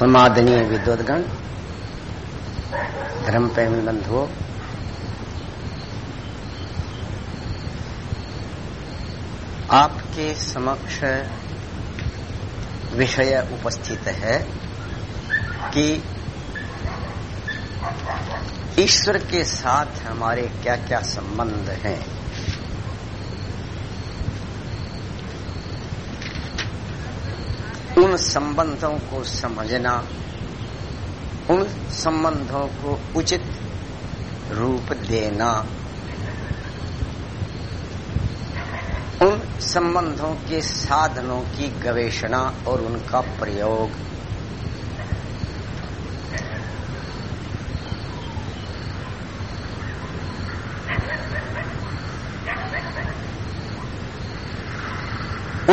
समादनीय विद्वदगण, धर्म प्रेमी बंधुओं आपके समक्ष विषय उपस्थित है कि ईश्वर के साथ हमारे क्या क्या संबंध हैं। उन संबंधों को समझना, उन संबंधों को उचित रूप देना, उन संबंधों के साधनों की गवेषणा और उनका प्रयोग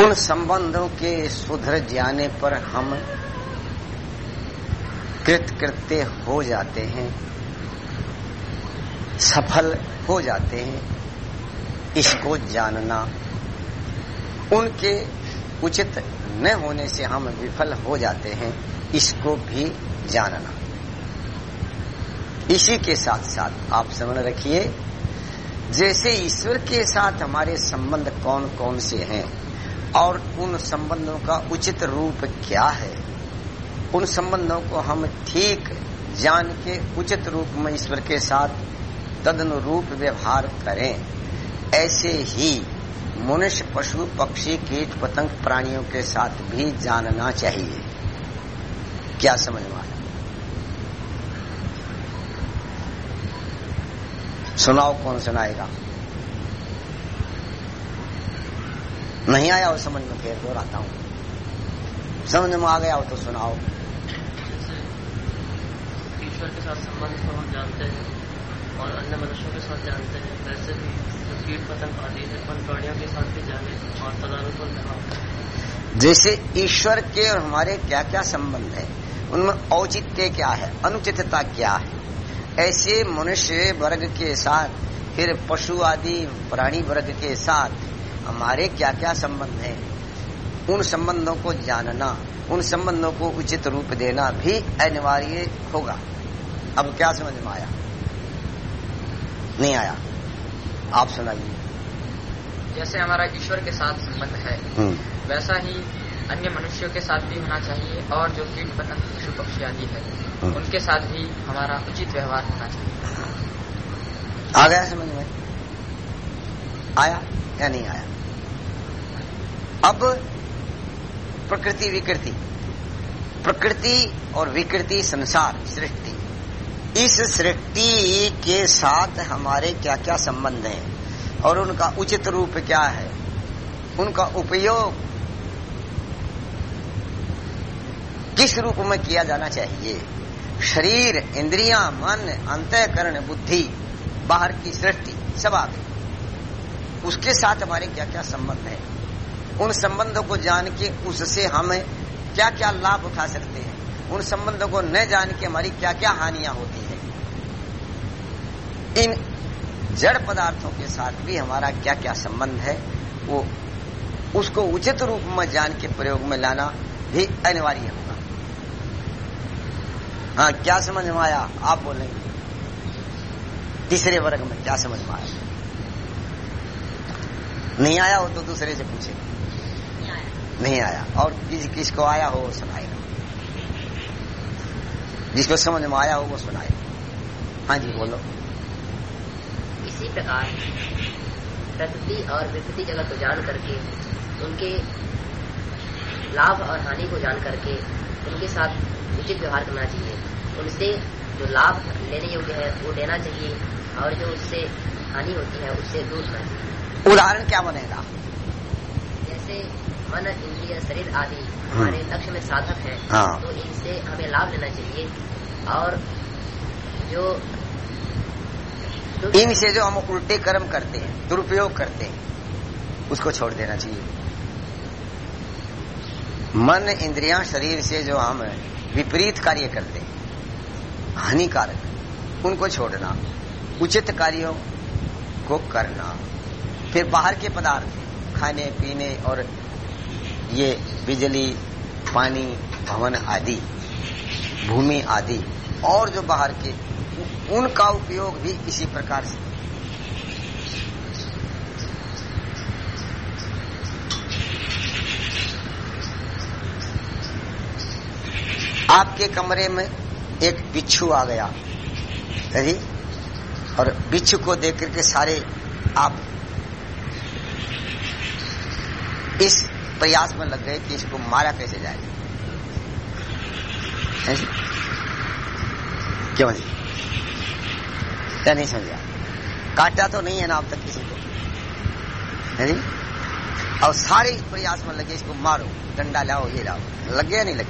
उन संबंधों के सुधर जाने पर हम कृतकृत्य हो जाते हैं, सफल हो जाते हैं, इसको जानना। उनके उचित न होने से हम विफल हो जाते हैं, इसको भी जानना। इसी के साथ साथ आप समझ रखिए, जैसे ईश्वर के साथ हमारे संबंध कौन कौन से हैं और उन संबंधों का उचित रूप क्या है? उन संबंधों को हम ठीक जान के उचित रूप में ईश्वर के साथ तदनुरूप व्यवहार करें। ऐसे ही मनुष्य, पशु, पक्षी, कीट, पतंग, प्राणियों के साथ भी जानना चाहिए। क्या समझ में आया सुनाओ कौन सुनाएगा? नहीं आया हो समझ में फिर दोहराता हूँ। समझ में आ गया हो तो सुनाओ। ईश्वर के साथ संबंध को हम जानते हैं और अन्य मनुष्यों के साथ जानते हैं। वैसे भी जो कीट पतंग आदि है उन प्राणियों के साथ भी जाने और तदानुकूल व्यवहार जैसे ईश्वर के और हमारे क्या क्या संबंध है? उनमें औचित्य क्या है? अनुचितता क्या है? ऐसे मनुष्य वर्ग के साथ फिर पशु आदि प्राणी वर्ग के साथ हमारे क्या क्या संबंध हैं? उन संबंधों को जानना उन संबंधों को उचित रूप देना भी अनिवार्य होगा। अब क्या समझ में आया? नहीं आया। आप सुनाइए। जैसे हमारा ईश्वर के साथ संबंध है हम्म, वैसा ही अन्य मनुष्यों के साथ भी होना चाहिए और जो कीट पतंग पशु पक्षी आदि है हम्म। उनके साथ भी हमारा उचित व्यवहार होना चाहिए। आ गया समझ में? आया? या नहीं आया? अब प्रकृति, विकृति। प्रकृति और विकृति संसार, सृष्टि। इस सृष्टि के साथ हमारे क्या क्या संबंध है? और उनका उचित रूप क्या है? उनका उपयोग किस रूप में किया जाना चाहिए? शरीर, इंद्रिया, मन, अंतःकरण, बुद्धि, बाहर की सृष्टि, सब आ गई। उसके साथ हमारे क्या क्या संबंध है? उन संबंधों को जान के उससे हम क्या क्या लाभ उठा सकते हैं? उन संबंधों को न जान के हमारी क्या क्या हानियाँ होती है? इन जड़ पदार्थों के साथ भी हमारा क्या क्या संबंध है, वो उसको उचित रूप में जान के प्रयोग में लाना भी अनिवार्य होगा। हाँ क्या समझ में आया? आप बोलेंगे। तीसरे वर्ग में क्या समझ में आया? नहीं आया हो तो दूसरे से पूछे। नहीं आया। और किस किसको आया हो, वो सुनाएगा जिसको समझ में आया हो, वो सुनाएगा हाँ जी, बोलो। इसी प्रकार, प्रकृति और विकृति जगत को जान करके, उनके लाभ और हानि को जान करके, उनके साथ उचित व्यवहार करना चाहिए। उनसे जो लाभ लेने योग्य है, वो लेना चाहिए, और जो उससे हानि होती है, उससे दूर करना चाहिए। उदाहरण क्या बनेगा? जैसे मन इंद्रिय शरीर आदि हमारे लक्ष्य में साधक है हाँ। तो इनसे हमें लाभ लेना चाहिए। और जो जो- इनसे जो हम उल्टे कर्म करते हैं दुरुपयोग करते हैं उसको छोड़ देना चाहिए। मन इंद्रिया शरीर से जो हम विपरीत कार्य करते हैं हानिकारक उनको छोड़ना उचित कार्यों को करना। फिर बाहर के पदार्थ, खाने, पीने और ये बिजली, पानी, भवन आदि, भूमि आदि, और जो बाहर के, उनका उपयोग भी इसी प्रकार से। आपके कमरे में एक बिच्छू आ गया और बिच्छू को देख करके सारे आप इस प्रयास में लग गए कि इसको मारा कैसे जाए? क्यों जी क्या नहीं समझा काटा तो नहीं है ना अब तक किसी को। है जी और सारे प्रयास में लगे इसको मारो, डंडा लाओ, ये लाओ। लग गया नहीं लग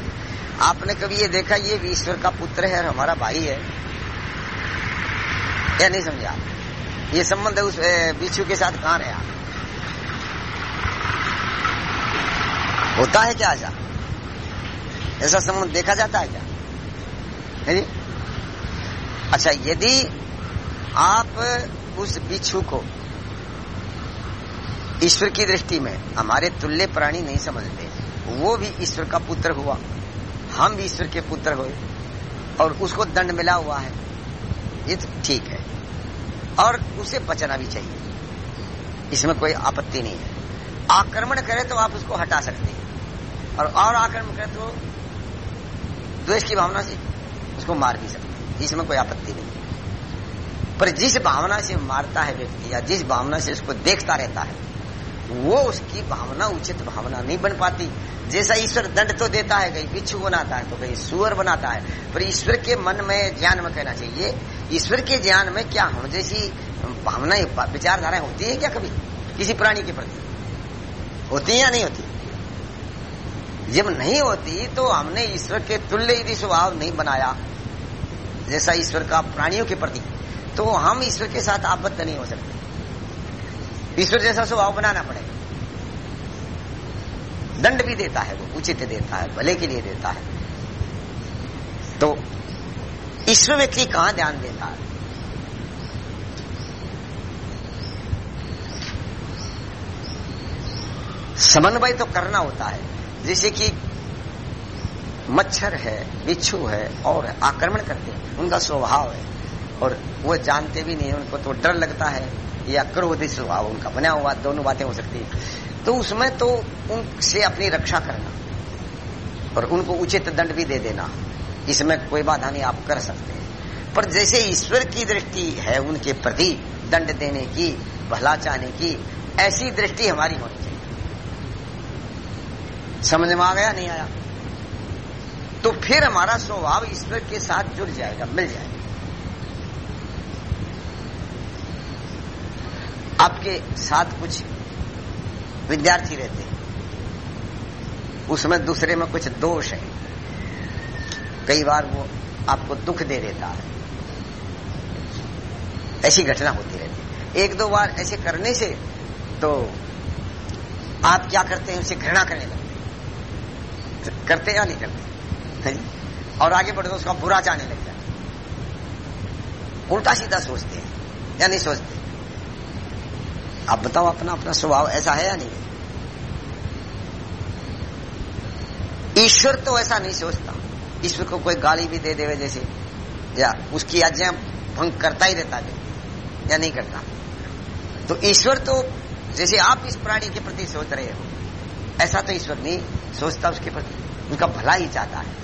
आपने कभी ये देखा ये भी ईश्वर का पुत्र है और हमारा भाई है? या नहीं समझा ये संबंध उस बिच्छू के साथ कहाँ है होता है क्या ऐसा? ऐसा संबंध देखा जाता है क्या? है अच्छा यदि आप उस बिच्छू को ईश्वर की दृष्टि में हमारे तुल्य प्राणी नहीं समझते, वो भी ईश्वर का पुत्र हुआ। हम भी ईश्वर के पुत्र हुए और उसको दंड मिला हुआ है। ये तो ठीक है। और उसे बचना भी चाहिए। इसमें कोई आपत्ति नहीं है। आक्रमण करे तो आप उसको हटा सकते हैं। और और आक्रमण करे तो द्वेष की भावना से उसको मार भी सकते। इसमें कोई आपत्ति नहीं। पर जिस भावना से मारता है व्यक्ति या जिस भावना से उसको देखता रहता है, वो उसकी भावना, उचित भावना नहीं बन पाती। जैसा ईश्वर दंड तो देता है, कहीं बिच्छू बनाता है तो कहीं सुअर बनाता है। पर ईश्वर के मन में, ज्ञान में कहना चाहिए, ईश्वर के ज्ञान में क्या हम जैसी भावनाएँ, विचारधाराएँ होती है क्या कभी? किसी प्राणी के प्रति। होती है या नहीं होती? जब नहीं होती तो हमने ईश्वर के तुल्य यदि स्वभाव नहीं बनाया, जैसा ईश्वर का प्राणियों के प्रति तो हम ईश्वर के साथ आबद्ध नहीं हो सकते। ईश्वर जैसा स्वभाव बनाना पड़ेगा दंड भी देता है वो, उचित देता है, भले के लिए देता है। तो ईश्वर व्यक्ति कहाँ ध्यान देता है? समन्वय तो करना होता है। जैसे कि मच्छर है, बिच्छू है और आक्रमण करते हैं, उनका स्वभाव है। और वो जानते भी नहीं उनको तो डर लगता है या क्रोधी स्वभाव उनका बना हुआ, दोनों बातें हो सकती है। तो उसमें तो उनसे अपनी रक्षा करना और उनको उचित दंड भी दे देना, इसमें कोई बाधा नहीं, आप कर सकते हैं। पर जैसे ईश्वर की दृष्टि है, उनके प्रति दंड देने की, भला चाहने की, ऐसी दृष्टि हमारी होनी चाहिए। समझ में आ गया? नहीं आया। तो फिर हमारा स्वभाव ईश्वर के साथ जुड़ जाएगा, मिल जाएगा। आपके साथ कुछ विद्यार्थी रहते हैं। उसमें दूसरे में कुछ दोष है। कई बार वो आपको दुख दे देता है। ऐसी घटना होती रहती है। एक दो बार ऐसे करने से तो आप क्या करते हैं? उसे घृणा करने लगते करते या नहीं करते? और आगे बढ़ते उसका बुरा चाहने लग जाते उल्टा सीधा सोचते हैं, या नहीं सोचते? आप बताओ, अपना अपना स्वभाव ऐसा है या नहीं? ईश्वर तो ऐसा नहीं सोचता। ईश्वर को कोई गाली भी दे देवे जैसे, या उसकी आज्ञा भंग करता ही रहता है, या नहीं करता? तो ईश्वर तो जैसे आप इस प्राणी के प्रति सोच रहे हो, ऐसा तो ईश्वर नहीं सोचता उसके प्रति। उनका भला ही चाहता है।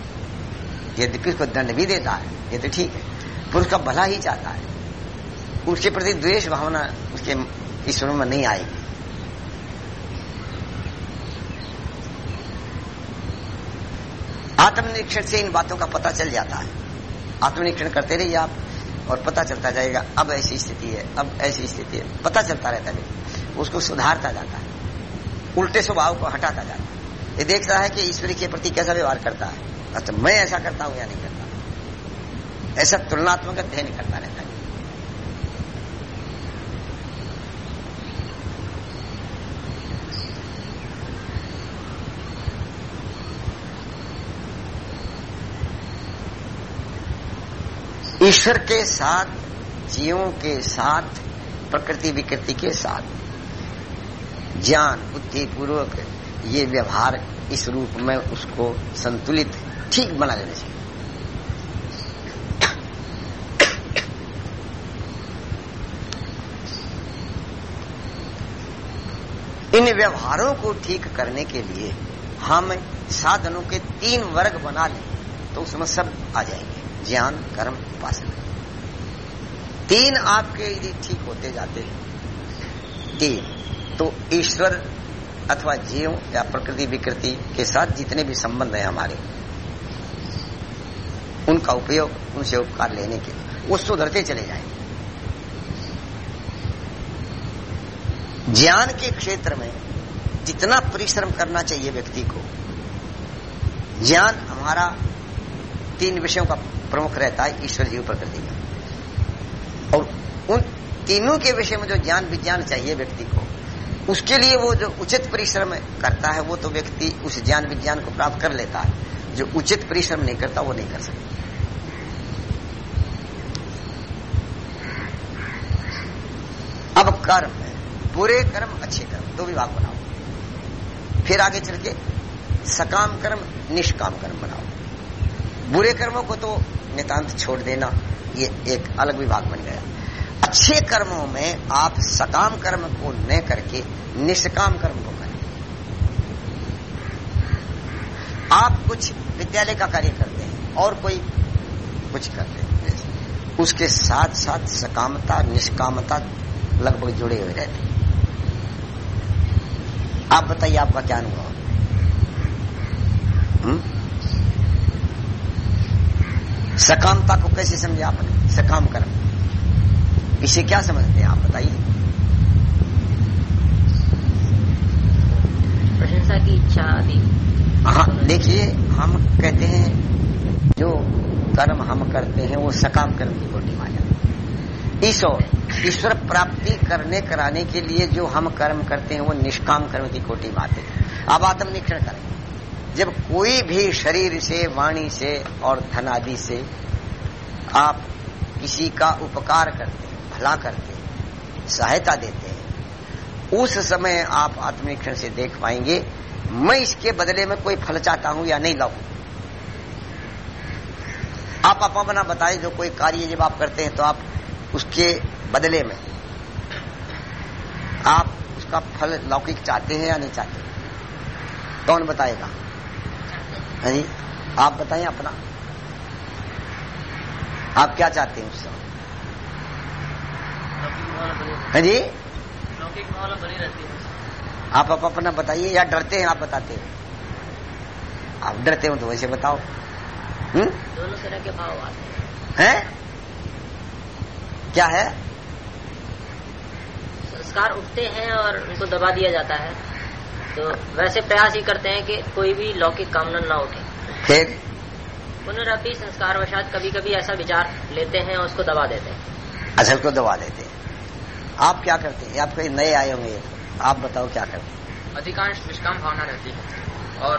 यद्यपि उसको दंड भी देता है, ये तो ठीक है, पर उसका भला ही चाहता है। उसके प्रति द्वेष भावना उसके ईश्वर में नहीं आएगी। आत्मनिरीक्षण से इन बातों का पता चल जाता है। आत्मनिरीक्षण करते रहिए आप, और पता चलता जाएगा, अब ऐसी स्थिति है, अब ऐसी स्थिति है। पता चलता रहता है उसको सुधारता जाता है। उल्टे स्वभाव को हटाता जाता है। ये देखता है कि ईश्वरी के प्रति कैसा व्यवहार करता है। अच्छा मैं ऐसा करता हूँ या नहीं करता? ऐसा तुलनात्मक अध्ययन करता रहता है। ईश्वर के साथ, जीवों के साथ प्रकृति विकृति के साथ, ज्ञान, बुद्धि पूर्वक ये व्यवहार इस रूप में उसको संतुलित, ठीक बना देना चाहिए। इन व्यवहारों को ठीक करने के लिए हम साधनों के तीन वर्ग बना लें तो उसमें सब आ जाएँगे। ज्ञान, कर्म, उपासना। तीन आपके यदि ठीक होते जाते हैं, तीन तो ईश्वर अथवा जीव या प्रकृति, विकृति के साथ जितने भी संबंध है हमारे, उनका उपयोग, उनसे उपकार लेने के वो सुधरते चले जाएँगे। ज्ञान के क्षेत्र में जितना परिश्रम करना चाहिए व्यक्ति को, ज्ञान हमारा तीन विषयों का प्रमुख रहता है, ईश्वर, जीव, प्रकृति। का और उन तीनों के विषय में जो ज्ञान, विज्ञान चाहिए व्यक्ति को उसके लिए वो जो उचित परिश्रम करता है, वो तो व्यक्ति उस ज्ञान विज्ञान को प्राप्त कर लेता है। जो उचित परिश्रम नहीं करता, वो नहीं कर सकता। अब कर्म बुरे कर्म, अच्छे कर्म, दो विभाग बनाओ। फिर आगे चल के सकाम कर्म, निष्काम कर्म बनाओ। बुरे कर्मों को तो नितांत छोड़ देना, ये एक अलग विभाग बन गया। अच्छे कर्मों में आप सकाम कर्म को न करके, निष्काम कर्म को करें। आप कुछ विद्यालय का कार्य करते हैं, और कोई कुछ करते हैं। उसके साथ साथ सकामता, निष्कामता लगभग जुड़े हुए रहते हैं। आप बताइए, आपका क्या अनुभव हम्म? सकामता को कैसे समझे आपने? सकाम कर्म। इसे क्या समझते हैं? आप बताइए। प्रशंसा की इच्छा आदि। हाँ देखिए हम कहते हैं जो कर्म हम करते हैं वो सकाम कर्म की कोटि में आ जाता ईश्वर ईश्वर प्राप्ति करने कराने के लिए जो हम कर्म करते हैं वो निष्काम कर्म की कोटि में आते हैं। अब आत्मनिरीक्षण करें। जब कोई भी शरीर से वाणी से और धन आदि से आप किसी का उपकार करते भला करते हैं, सहायता देते हैं। उस समय आप आत्मनिरीक्षण से देख पाएँगे, मैं इसके बदले में कोई फल चाहता हूँ या नहीं लाऊ। आप अपना बताएँ, जो कोई कार्य जब आप करते हैं तो आप उसके बदले में। आप उसका फल लौकिक चाहते हैं या नहीं चाहते? कौन बताएगा? हाँ जी आप बताएँ अपना। आप क्या चाहते हैं उससे? हाँ जी? है। आप आप अपना बताइए या डरते हैं आप बताते हैं? आप डरते हो तो वैसे बताओ। हम्म? दोनों तरह के भाव आते हैं। हैं? क्या है? संस्कार उठते हैं और उनको दबा दिया जाता है। तो वैसे प्रयास ही करते हैं कि कोई भी लौकिक कामना ना उठे। फिर? पुनरअपि संस्कार वशात कभी कभी ऐसा विचार लेते हैं और उसको दबा देते हैं। असल को दबा देते हैं। आप क्या करते हैं? आप कहीं नए आए होंगे। आप बताओ क्या करते हैं? अधिकांश निष्काम भावना रहती है।